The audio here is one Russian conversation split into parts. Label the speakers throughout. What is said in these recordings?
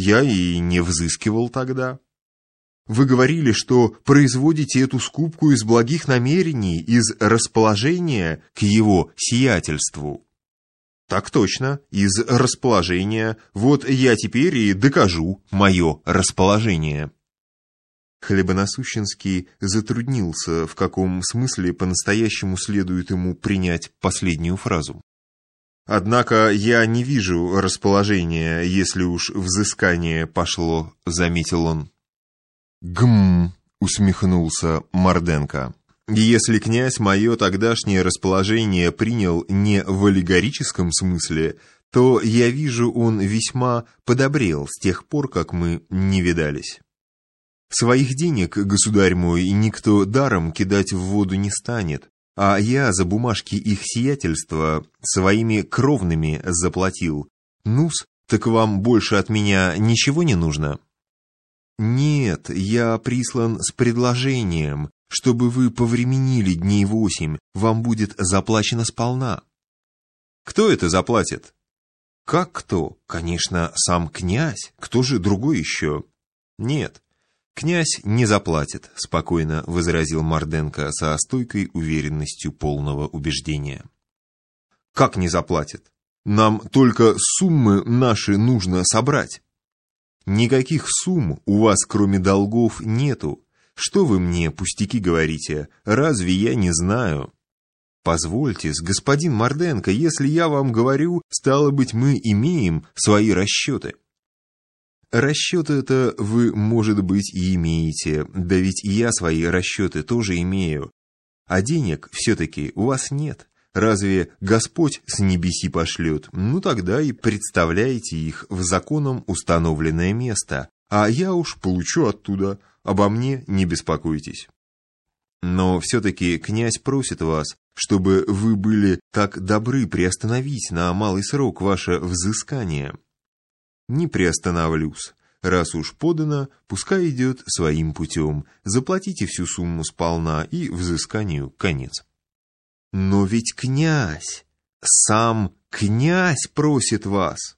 Speaker 1: Я и не взыскивал тогда. Вы говорили, что производите эту скупку из благих намерений, из расположения к его сиятельству. Так точно, из расположения. Вот я теперь и докажу мое расположение. Хлебоносущенский затруднился, в каком смысле по-настоящему следует ему принять последнюю фразу. «Однако я не вижу расположения, если уж взыскание пошло», — заметил он. «Гм!» — усмехнулся Морденко. «Если князь мое тогдашнее расположение принял не в аллегорическом смысле, то, я вижу, он весьма подобрел с тех пор, как мы не видались». Своих денег, государь мой, никто даром кидать в воду не станет, а я за бумажки их сиятельства своими кровными заплатил. Нус, так вам больше от меня ничего не нужно? Нет, я прислан с предложением, чтобы вы повременили дней восемь, вам будет заплачено сполна. Кто это заплатит? Как кто? Конечно, сам князь, кто же другой еще? Нет, «Князь не заплатит», — спокойно возразил Марденко со стойкой уверенностью полного убеждения. «Как не заплатит? Нам только суммы наши нужно собрать». «Никаких сумм у вас, кроме долгов, нету. Что вы мне пустяки говорите? Разве я не знаю?» «Позвольте, господин Марденко, если я вам говорю, стало быть, мы имеем свои расчеты». Расчеты это вы, может быть, и имеете, да ведь и я свои расчеты тоже имею. А денег все-таки у вас нет. Разве Господь с небеси пошлет? Ну тогда и представляете их в законом установленное место, а я уж получу оттуда, обо мне не беспокойтесь. Но все-таки князь просит вас, чтобы вы были так добры приостановить на малый срок ваше взыскание не приостановлюсь. Раз уж подано, пускай идет своим путем. Заплатите всю сумму сполна и взысканию конец. Но ведь князь, сам князь просит вас.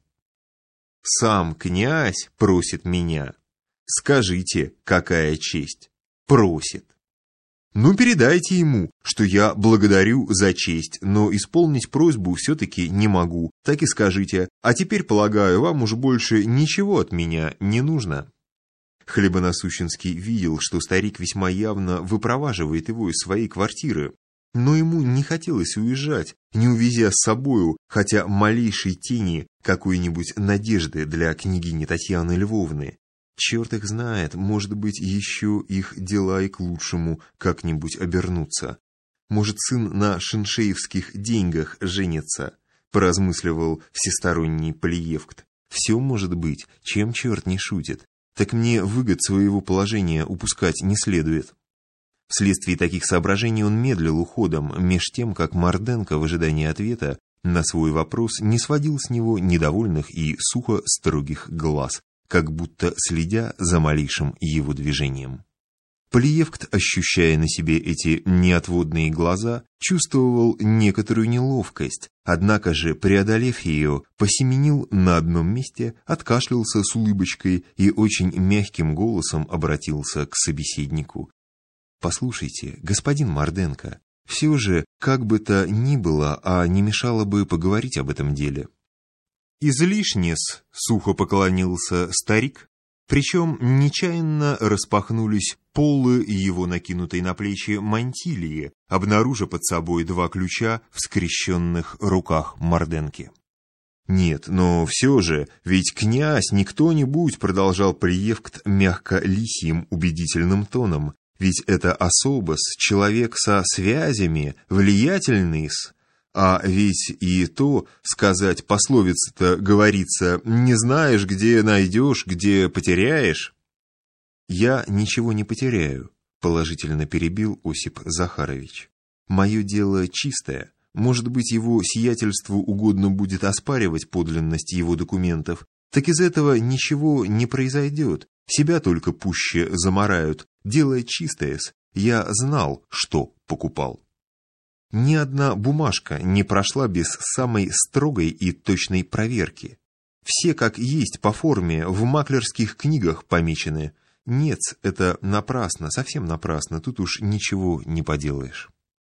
Speaker 1: Сам князь просит меня. Скажите, какая честь? Просит. Ну, передайте ему, что я благодарю за честь, но исполнить просьбу все-таки не могу. Так и скажите. А теперь, полагаю, вам уж больше ничего от меня не нужно». Хлебоносущенский видел, что старик весьма явно выпроваживает его из своей квартиры. Но ему не хотелось уезжать, не увезя с собою хотя малейшей тени какой-нибудь надежды для княгини Татьяны Львовны. Черт их знает, может быть, еще их дела и к лучшему как-нибудь обернутся. Может, сын на шиншеевских деньгах женится, поразмысливал всесторонний Полиевкт. Все может быть, чем черт не шутит. Так мне выгод своего положения упускать не следует. Вследствие таких соображений он медлил уходом, меж тем, как Марденко в ожидании ответа на свой вопрос не сводил с него недовольных и сухо строгих глаз, как будто следя за малейшим его движением. Полиевкт, ощущая на себе эти неотводные глаза, чувствовал некоторую неловкость, однако же, преодолев ее, посеменил на одном месте, откашлялся с улыбочкой и очень мягким голосом обратился к собеседнику. «Послушайте, господин Марденко, все же, как бы то ни было, а не мешало бы поговорить об этом деле». «Излишнес», — сухо поклонился старик, причем нечаянно распахнулись полы его накинутой на плечи мантилии, обнаружа под собой два ключа в скрещенных руках Морденки. «Нет, но все же, ведь князь не кто-нибудь», — продолжал Приевкт мягко лисьим убедительным тоном, «ведь это особос, человек со связями, влиятельный-с, а ведь и то, сказать, пословица-то говорится, не знаешь, где найдешь, где потеряешь. Я ничего не потеряю, положительно перебил Осип Захарович. Мое дело чистое. Может быть, его сиятельству угодно будет оспаривать подлинность его документов, так из этого ничего не произойдет. Себя только пуще заморают. Дело чистое -с. Я знал, что покупал. Ни одна бумажка не прошла без самой строгой и точной проверки. Все как есть по форме в маклерских книгах помечены. Нет, это напрасно, совсем напрасно, тут уж ничего не поделаешь.